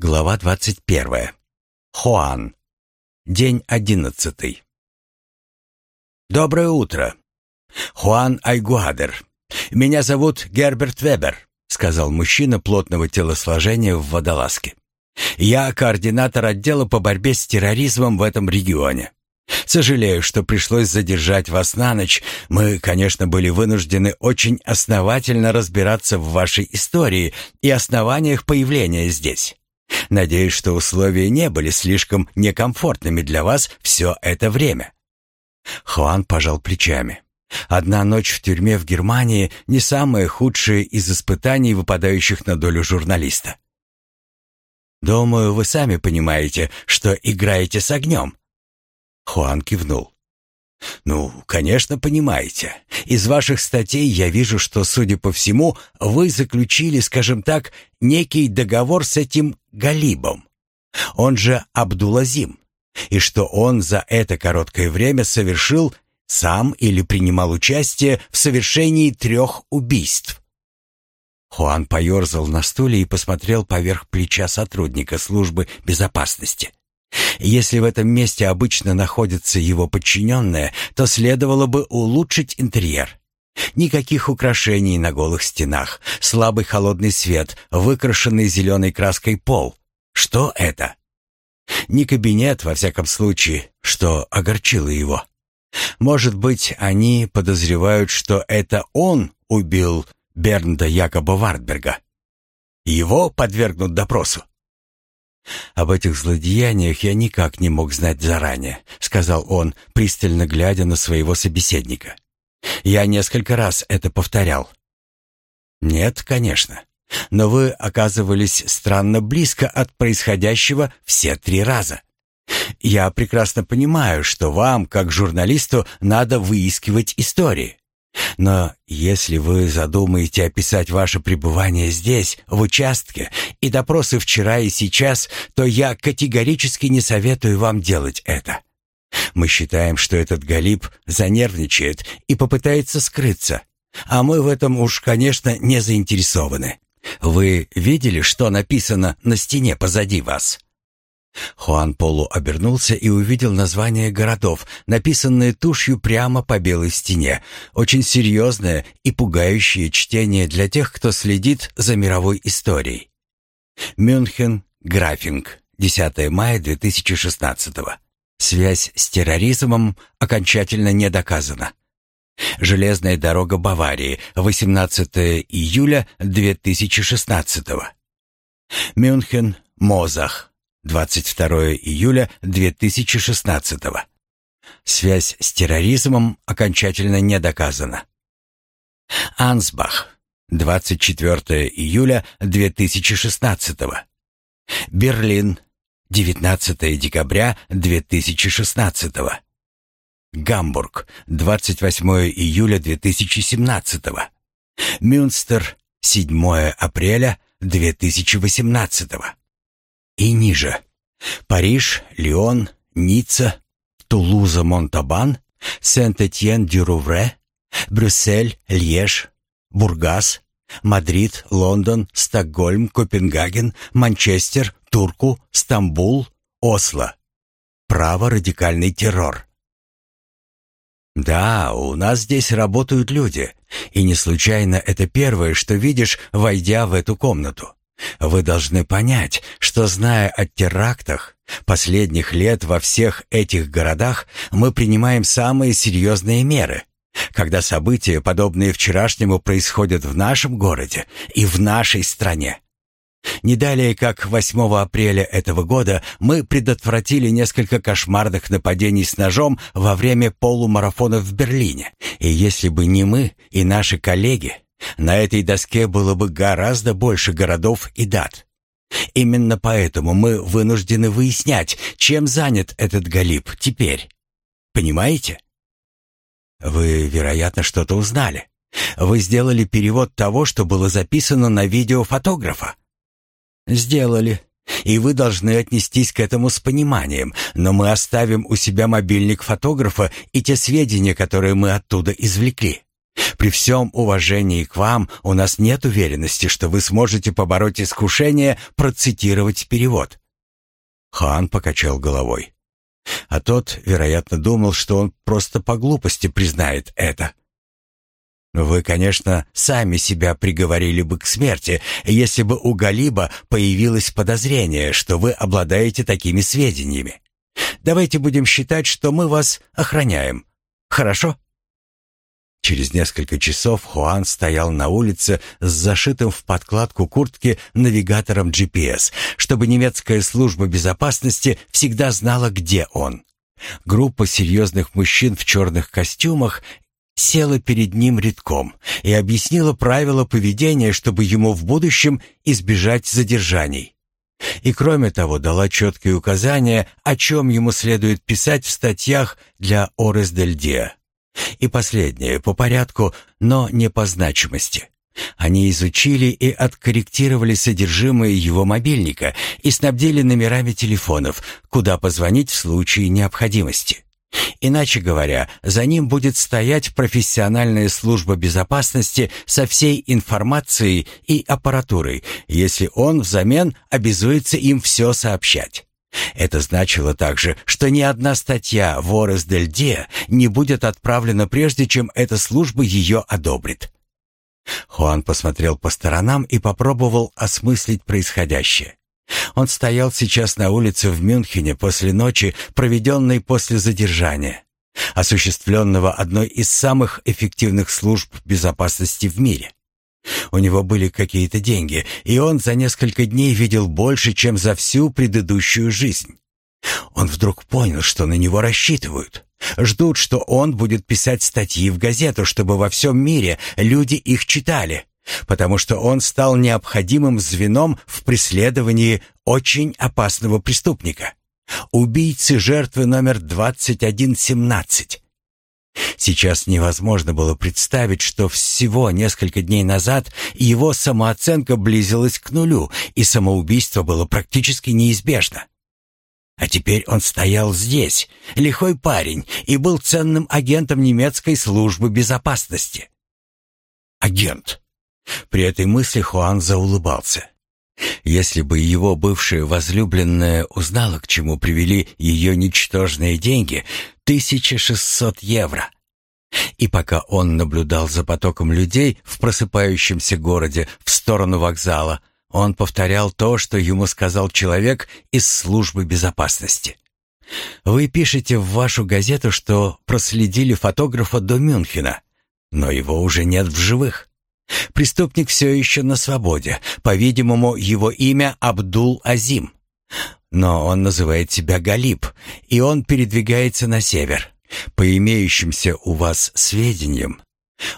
Глава 21. Хуан. День одиннадцатый. Доброе утро. Хуан Айгуадер. Меня зовут Герберт Вебер, сказал мужчина плотного телосложения в водолазке. Я координатор отдела по борьбе с терроризмом в этом регионе. Сожалею, что пришлось задержать вас на ночь. Мы, конечно, были вынуждены очень основательно разбираться в вашей истории и основаниях появления здесь. Надеюсь, что условия не были слишком некомфортными для вас все это время. Хуан пожал плечами. Одна ночь в тюрьме в Германии не самое худшее из испытаний, выпадающих на долю журналиста. Думаю, вы сами понимаете, что играете с огнем. Хуан кивнул. «Ну, конечно, понимаете. Из ваших статей я вижу, что, судя по всему, вы заключили, скажем так, некий договор с этим Галибом. Он же Абдулазим. И что он за это короткое время совершил сам или принимал участие в совершении трех убийств». Хуан поерзал на стуле и посмотрел поверх плеча сотрудника службы безопасности. Если в этом месте обычно находятся его подчиненные, то следовало бы улучшить интерьер. Никаких украшений на голых стенах, слабый холодный свет, выкрашенный зеленой краской пол. Что это? Не кабинет, во всяком случае, что огорчило его. Может быть, они подозревают, что это он убил Бернда Якоба Вартберга. Его подвергнут допросу. «Об этих злодеяниях я никак не мог знать заранее», — сказал он, пристально глядя на своего собеседника. «Я несколько раз это повторял». «Нет, конечно. Но вы оказывались странно близко от происходящего все три раза. Я прекрасно понимаю, что вам, как журналисту, надо выискивать истории. Но если вы задумаете описать ваше пребывание здесь, в участке, и допросы вчера и сейчас, то я категорически не советую вам делать это. Мы считаем, что этот Галиб занервничает и попытается скрыться, а мы в этом уж, конечно, не заинтересованы. Вы видели, что написано на стене позади вас? Хуан Полу обернулся и увидел названия городов, написанные тушью прямо по белой стене. Очень серьезное и пугающее чтение для тех, кто следит за мировой историей. Мюнхен, Графинг, 10 мая 2016 Связь с терроризмом окончательно не доказана. Железная дорога Баварии, 18 июля 2016 Мюнхен, Мозах, 22 июля 2016 Связь с терроризмом окончательно не доказана. Ансбах. 24 июля 2016 Берлин. 19 декабря 2016 Гамбург. 28 июля 2017 Мюнстер. 7 апреля 2018 и ниже. Париж, Лион, Ницца, Тулуза, Монтабан, Сент-Этьен-дю-Рувре, Брюссель, Льеж, Бургас, Мадрид, Лондон, Стокгольм, Копенгаген, Манчестер, Турку, Стамбул, Осло. Право-радикальный террор. Да, у нас здесь работают люди, и не случайно это первое, что видишь, войдя в эту комнату. Вы должны понять, что зная о терактах последних лет во всех этих городах, мы принимаем самые серьезные меры. Когда события, подобные вчерашнему, происходят в нашем городе и в нашей стране. Не далее, как 8 апреля этого года, мы предотвратили несколько кошмарных нападений с ножом во время полумарафона в Берлине. И если бы не мы и наши коллеги, на этой доске было бы гораздо больше городов и дат. Именно поэтому мы вынуждены выяснять, чем занят этот Галиб теперь. Понимаете? Вы, вероятно, что-то узнали. Вы сделали перевод того, что было записано на видео фотографа. Сделали. И вы должны отнестись к этому с пониманием, но мы оставим у себя мобильник фотографа и те сведения, которые мы оттуда извлекли. При всем уважении к вам у нас нет уверенности, что вы сможете побороть искушение процитировать перевод». Хан покачал головой. А тот, вероятно, думал, что он просто по глупости признает это. Вы, конечно, сами себя приговорили бы к смерти, если бы у Галиба появилось подозрение, что вы обладаете такими сведениями. Давайте будем считать, что мы вас охраняем. Хорошо? Через несколько часов Хуан стоял на улице с зашитым в подкладку куртки навигатором GPS, чтобы немецкая служба безопасности всегда знала, где он. Группа серьезных мужчин в черных костюмах села перед ним редком и объяснила правила поведения, чтобы ему в будущем избежать задержаний. И кроме того, дала четкие указания, о чем ему следует писать в статьях для Орес дель Диа. И последнее, по порядку, но не по значимости. Они изучили и откорректировали содержимое его мобильника и снабдили номерами телефонов, куда позвонить в случае необходимости. Иначе говоря, за ним будет стоять профессиональная служба безопасности со всей информацией и аппаратурой, если он взамен обязуется им все сообщать. Это значило также, что ни одна статья в Орес дель Диа не будет отправлена прежде, чем эта служба ее одобрит. Хуан посмотрел по сторонам и попробовал осмыслить происходящее. Он стоял сейчас на улице в Мюнхене после ночи, проведенной после задержания, осуществленного одной из самых эффективных служб безопасности в мире. У него были какие-то деньги, и он за несколько дней видел больше, чем за всю предыдущую жизнь. Он вдруг понял, что на него рассчитывают. Ждут, что он будет писать статьи в газету, чтобы во всем мире люди их читали потому что он стал необходимым звеном в преследовании очень опасного преступника, убийцы жертвы номер 2117. Сейчас невозможно было представить, что всего несколько дней назад его самооценка близилась к нулю, и самоубийство было практически неизбежно. А теперь он стоял здесь, лихой парень, и был ценным агентом немецкой службы безопасности. Агент. При этой мысли Хуан заулыбался. Если бы его бывшая возлюбленная узнала, к чему привели ее ничтожные деньги, 1600 евро. И пока он наблюдал за потоком людей в просыпающемся городе в сторону вокзала, он повторял то, что ему сказал человек из службы безопасности. «Вы пишете в вашу газету, что проследили фотографа до Мюнхена, но его уже нет в живых. Преступник все еще на свободе. По-видимому, его имя Абдул-Азим. Но он называет себя Галиб, и он передвигается на север. По имеющимся у вас сведениям,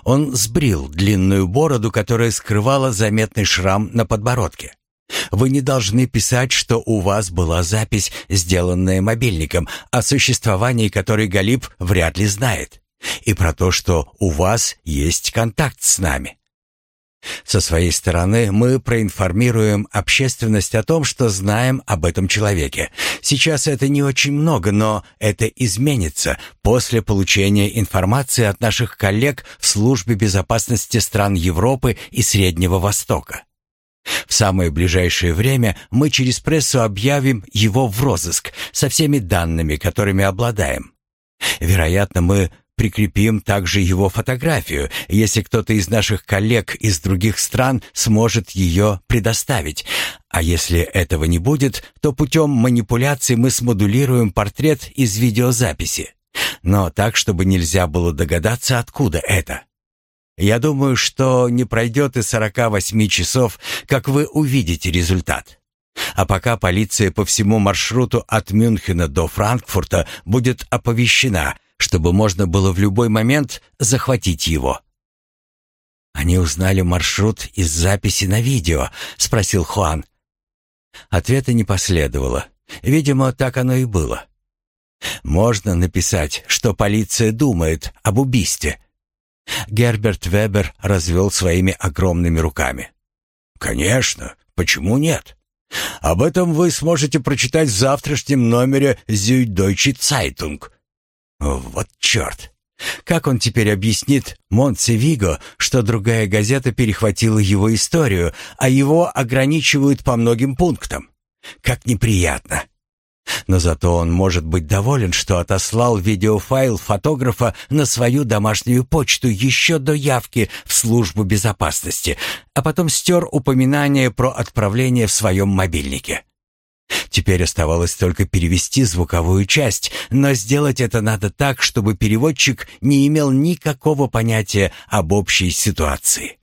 он сбрил длинную бороду, которая скрывала заметный шрам на подбородке. Вы не должны писать, что у вас была запись, сделанная мобильником, о существовании которой Галиб вряд ли знает, и про то, что у вас есть контакт с нами. Со своей стороны мы проинформируем общественность о том, что знаем об этом человеке. Сейчас это не очень много, но это изменится после получения информации от наших коллег в службе безопасности стран Европы и Среднего Востока. В самое ближайшее время мы через прессу объявим его в розыск со всеми данными, которыми обладаем. Вероятно, мы Прикрепим также его фотографию, если кто-то из наших коллег из других стран сможет ее предоставить. А если этого не будет, то путем манипуляций мы смодулируем портрет из видеозаписи. Но так, чтобы нельзя было догадаться, откуда это. Я думаю, что не пройдет и 48 часов, как вы увидите результат. А пока полиция по всему маршруту от Мюнхена до Франкфурта будет оповещена – чтобы можно было в любой момент захватить его. «Они узнали маршрут из записи на видео?» — спросил Хуан. Ответа не последовало. Видимо, так оно и было. «Можно написать, что полиция думает об убийстве?» Герберт Вебер развел своими огромными руками. «Конечно, почему нет? Об этом вы сможете прочитать в завтрашнем номере «Süddeutsche Zeitung». Вот черт! Как он теперь объяснит Монтсевиго, что другая газета перехватила его историю, а его ограничивают по многим пунктам? Как неприятно. Но зато он может быть доволен, что отослал видеофайл фотографа на свою домашнюю почту еще до явки в службу безопасности, а потом стер упоминание про отправление в своем мобильнике. Теперь оставалось только перевести звуковую часть, но сделать это надо так, чтобы переводчик не имел никакого понятия об общей ситуации.